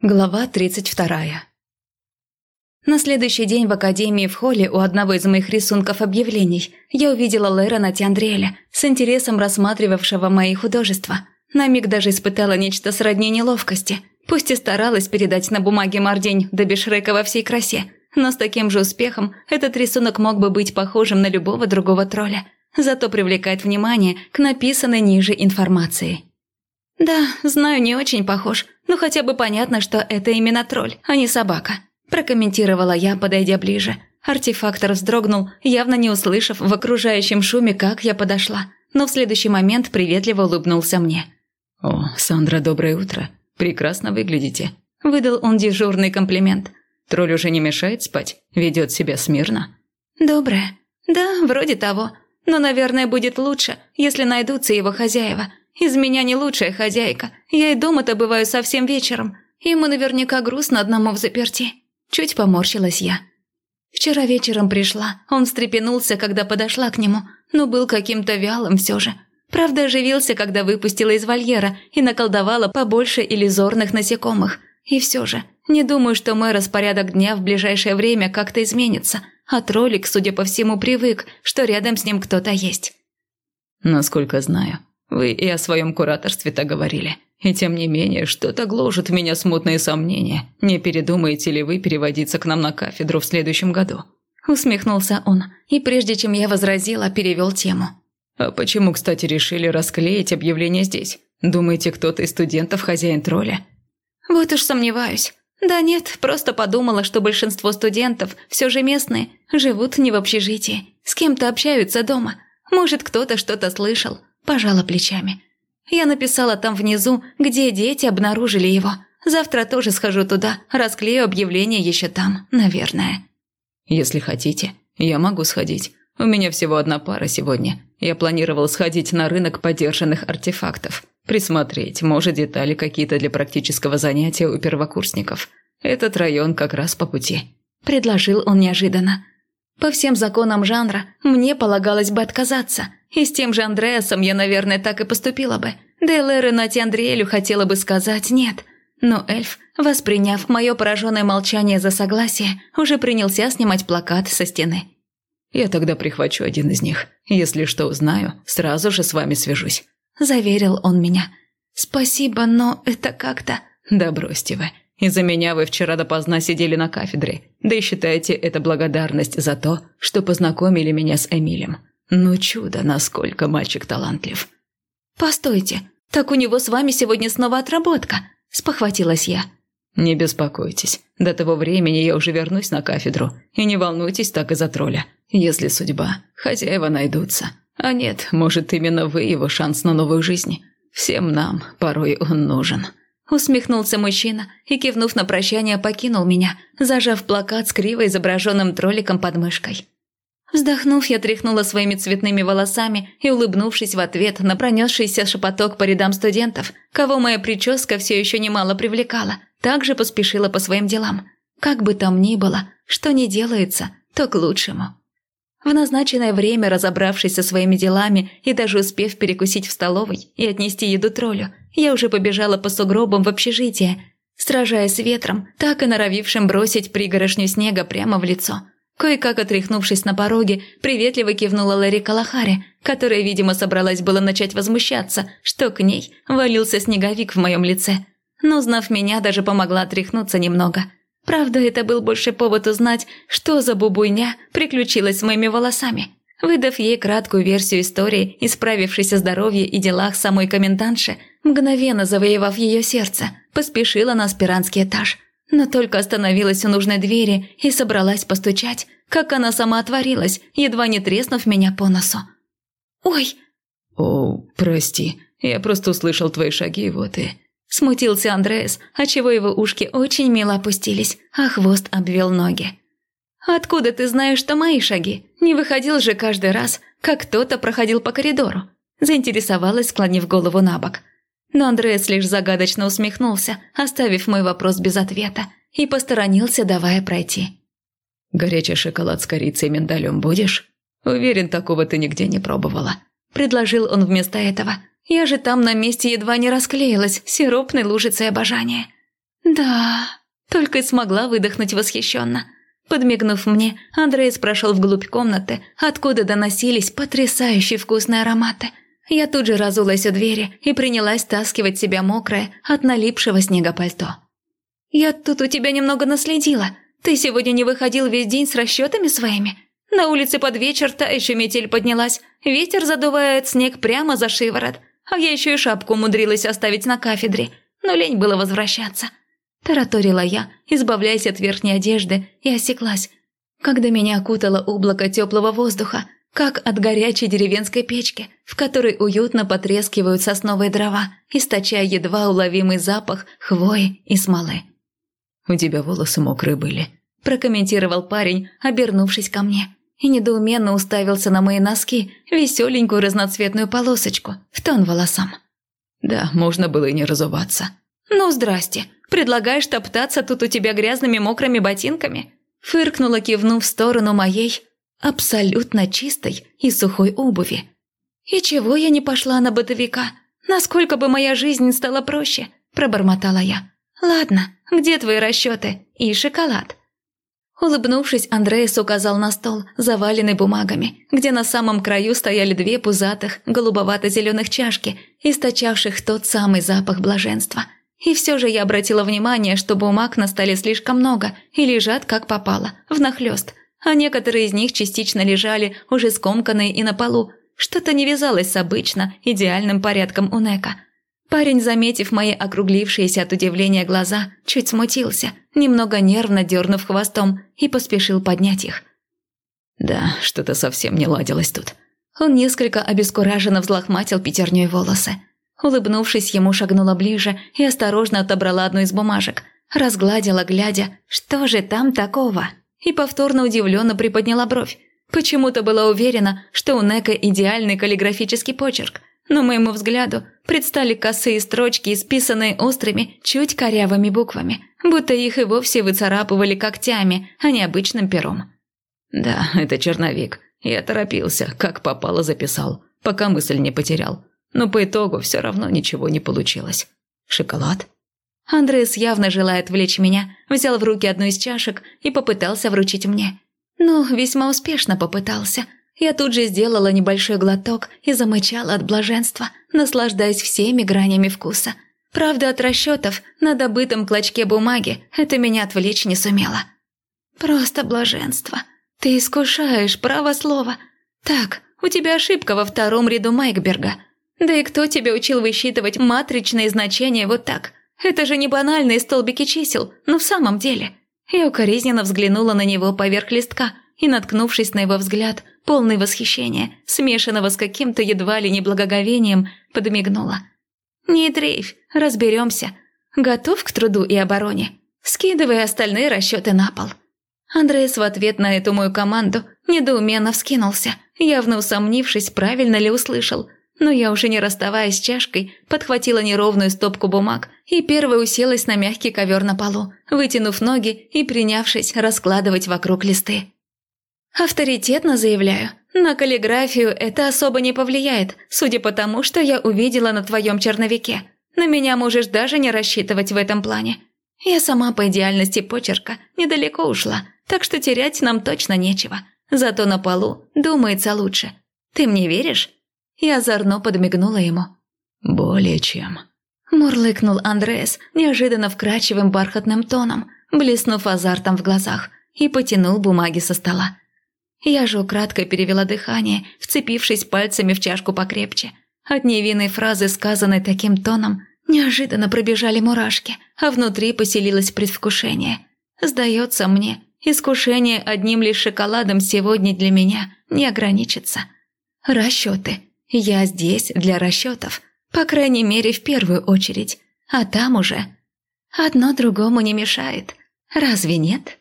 Глава 32. На следующий день в академии в холле у одного из моих рисунков объявлений я увидела Лерона Тиандреля, с интересом рассматривавшего мои художества. На миг даже испытала нечто сродни неловкости. Пусть и старалась передать на бумаге Мардень до Бешрека во всей красе, но с таким же успехом этот рисунок мог бы быть похожим на любого другого тролля. Зато привлекает внимание к написанной ниже информации. «Да, знаю, не очень похож, но хотя бы понятно, что это именно тролль, а не собака», – прокомментировала я, подойдя ближе. Артефактор вздрогнул, явно не услышав в окружающем шуме, как я подошла, но в следующий момент приветливо улыбнулся мне. «О, Сандра, доброе утро. Прекрасно выглядите», – выдал он дежурный комплимент. «Тролль уже не мешает спать? Ведет себя смирно?» «Доброе. Да, вроде того. Но, наверное, будет лучше, если найдутся его хозяева. Из меня не лучшая хозяйка. Я и дома-то бываю совсем вечером. Ему наверняка грустно одному в заперти. Чуть поморщилась я. Вчера вечером пришла. Он встрепенулся, когда подошла к нему, но был каким-то вялым все же. Правда, оживился, когда выпустила из вольера и наколдовала побольше иллюзорных насекомых. И все же, не думаю, что мой распорядок дня в ближайшее время как-то изменится, а троллик, судя по всему, привык, что рядом с ним кто-то есть. Насколько знаю, вы и о своем кураторстве-то говорили. И тем не менее, что-то гложет меня смутные сомнения. Не передумаете ли вы переводиться к нам на кафедру в следующем году?» Усмехнулся он, и прежде чем я возразила, перевел тему. «А почему, кстати, решили расклеить объявление здесь? Думаете, кто-то из студентов хозяин тролля?» «Вот уж сомневаюсь. Да нет, просто подумала, что большинство студентов, все же местные, живут не в общежитии, с кем-то общаются дома. Может, кто-то что-то слышал, Пожала плечами. Я написала там внизу, где дети обнаружили его. Завтра тоже схожу туда, расклею объявление еще там, наверное. Если хотите, я могу сходить. У меня всего одна пара сегодня. Я планировал сходить на рынок подержанных артефактов. Присмотреть, может, детали какие-то для практического занятия у первокурсников. Этот район как раз по пути. Предложил он неожиданно. По всем законам жанра мне полагалось бы отказаться, и с тем же Андреасом я, наверное, так и поступила бы. Да и Леры Нати Андреэлю хотела бы сказать «нет». Но эльф, восприняв мое пораженное молчание за согласие, уже принялся снимать плакат со стены. «Я тогда прихвачу один из них. Если что узнаю, сразу же с вами свяжусь», – заверил он меня. «Спасибо, но это как-то...» «Да бросьте вы. Из-за меня вы вчера допоздна сидели на кафедре. Да и считайте это благодарность за то, что познакомили меня с Эмилем. Ну чудо, насколько мальчик талантлив. Постойте, так у него с вами сегодня снова отработка, спохватилась я. Не беспокойтесь, до того времени я уже вернусь на кафедру. И не волнуйтесь так из-за тролля. Если судьба, хозяева найдутся. А нет, может, именно вы его шанс на новую жизнь. Всем нам порой он нужен. Усмехнулся мужчина и, кивнув на прощание, покинул меня, зажав плакат с криво изображенным тролликом под мышкой. Вздохнув, я тряхнула своими цветными волосами и, улыбнувшись в ответ на пронесшийся шепоток по рядам студентов, кого моя прическа все еще немало привлекала, также поспешила по своим делам. Как бы там ни было, что не делается, то к лучшему. В назначенное время, разобравшись со своими делами и даже успев перекусить в столовой и отнести еду троллю, я уже побежала по сугробам в общежитие, сражаясь с ветром, так и норовившим бросить пригорошню снега прямо в лицо. Кое-как отряхнувшись на пороге, приветливо кивнула Ларри Калахаре, которая, видимо, собралась было начать возмущаться, что к ней валился снеговик в моем лице. Но, узнав меня, даже помогла отряхнуться немного – Правда, это был больше повод узнать, что за бубуйня приключилась с моими волосами. Выдав ей краткую версию истории, исправившись о здоровье и делах самой комендантши, мгновенно завоевав ее сердце, поспешила на аспирантский этаж. Но только остановилась у нужной двери и собралась постучать, как она сама отворилась, едва не треснув меня по носу. «Ой!» «О, прости, я просто услышал твои шаги, вот и...» Смутился Андреас, отчего его ушки очень мило опустились, а хвост обвел ноги. «Откуда ты знаешь, что мои шаги? Не выходил же каждый раз, как кто-то проходил по коридору?» Заинтересовалась, склонив голову на бок. Но Андреас лишь загадочно усмехнулся, оставив мой вопрос без ответа, и посторонился, давая пройти. «Горячий шоколад с корицей и миндалем будешь? Уверен, такого ты нигде не пробовала», – предложил он вместо этого – я же там на месте едва не расклеилась сиропной лужицей обожания. «Да...» – только и смогла выдохнуть восхищенно. Подмигнув мне, Андреас прошел вглубь комнаты, откуда доносились потрясающие вкусные ароматы. Я тут же разулась у двери и принялась таскивать себя мокрое от налипшего снега пальто. «Я тут у тебя немного наследила. Ты сегодня не выходил весь день с расчетами своими? На улице под вечер та еще метель поднялась, ветер задувает снег прямо за шиворот, а я еще и шапку умудрилась оставить на кафедре, но лень было возвращаться». Тараторила я, избавляясь от верхней одежды, и осеклась, когда меня окутало облако теплого воздуха, как от горячей деревенской печки, в которой уютно потрескивают сосновые дрова, источая едва уловимый запах хвои и смолы. «У тебя волосы мокрые были», – прокомментировал парень, обернувшись ко мне, и недоуменно уставился на мои носки, веселенькую разноцветную полосочку, в тон волосам. «Да, можно было и не разуваться». «Ну, здрасте. Предлагаешь топтаться тут у тебя грязными мокрыми ботинками?» Фыркнула, кивнув в сторону моей абсолютно чистой и сухой обуви. «И чего я не пошла на бытовика? Насколько бы моя жизнь стала проще?» – пробормотала я. «Ладно, где твои расчеты? И шоколад?» Улыбнувшись, Андреас указал на стол, заваленный бумагами, где на самом краю стояли две пузатых, голубовато-зеленых чашки, источавших тот самый запах блаженства. И все же я обратила внимание, что бумаг на столе слишком много и лежат как попало, внахлёст, а некоторые из них частично лежали уже скомканные и на полу. Что-то не вязалось с обычно идеальным порядком у Нека – Парень, заметив мои округлившиеся от удивления глаза, чуть смутился, немного нервно дернув хвостом, и поспешил поднять их. «Да, что-то совсем не ладилось тут». Он несколько обескураженно взлохматил пятерней волосы. Улыбнувшись, ему шагнула ближе и осторожно отобрала одну из бумажек. Разгладила, глядя, что же там такого? И повторно удивленно приподняла бровь. Почему-то была уверена, что у Нека идеальный каллиграфический почерк, но моему взгляду предстали косые строчки, исписанные острыми, чуть корявыми буквами, будто их и вовсе выцарапывали когтями, а не обычным пером. «Да, это черновик. Я торопился, как попало записал, пока мысль не потерял. Но по итогу все равно ничего не получилось. Шоколад?» Андреас явно желает влечь меня, взял в руки одну из чашек и попытался вручить мне. Ну, весьма успешно попытался – я тут же сделала небольшой глоток и замычала от блаженства, наслаждаясь всеми гранями вкуса. Правда, от расчетов на добытом клочке бумаги это меня отвлечь не сумело. Просто блаженство. Ты искушаешь, право слово. Так, у тебя ошибка во втором ряду Майкберга. Да и кто тебя учил высчитывать матричные значения вот так? Это же не банальные столбики чисел, но в самом деле. Я укоризненно взглянула на него поверх листка и, наткнувшись на его взгляд, полный восхищения, смешанного с каким-то едва ли не благоговением, подмигнула. «Не дрейфь, разберемся. Готов к труду и обороне? Скидывай остальные расчеты на пол». Андреас в ответ на эту мою команду недоуменно вскинулся, явно усомнившись, правильно ли услышал. Но я уже не расставаясь с чашкой, подхватила неровную стопку бумаг и первой уселась на мягкий ковер на полу, вытянув ноги и принявшись раскладывать вокруг листы. Авторитетно заявляю, на каллиграфию это особо не повлияет, судя по тому, что я увидела на твоем черновике. На меня можешь даже не рассчитывать в этом плане. Я сама по идеальности почерка недалеко ушла, так что терять нам точно нечего. Зато на полу думается лучше. Ты мне веришь?» Я озорно подмигнула ему. «Более чем». Мурлыкнул Андреас неожиданно вкрадчивым бархатным тоном, блеснув азартом в глазах, и потянул бумаги со стола. Я же украдкой перевела дыхание, вцепившись пальцами в чашку покрепче. От невинной фразы, сказанной таким тоном, неожиданно пробежали мурашки, а внутри поселилось предвкушение. Сдается мне, искушение одним лишь шоколадом сегодня для меня не ограничится. Расчеты. Я здесь для расчетов. По крайней мере, в первую очередь. А там уже... Одно другому не мешает. Разве нет?»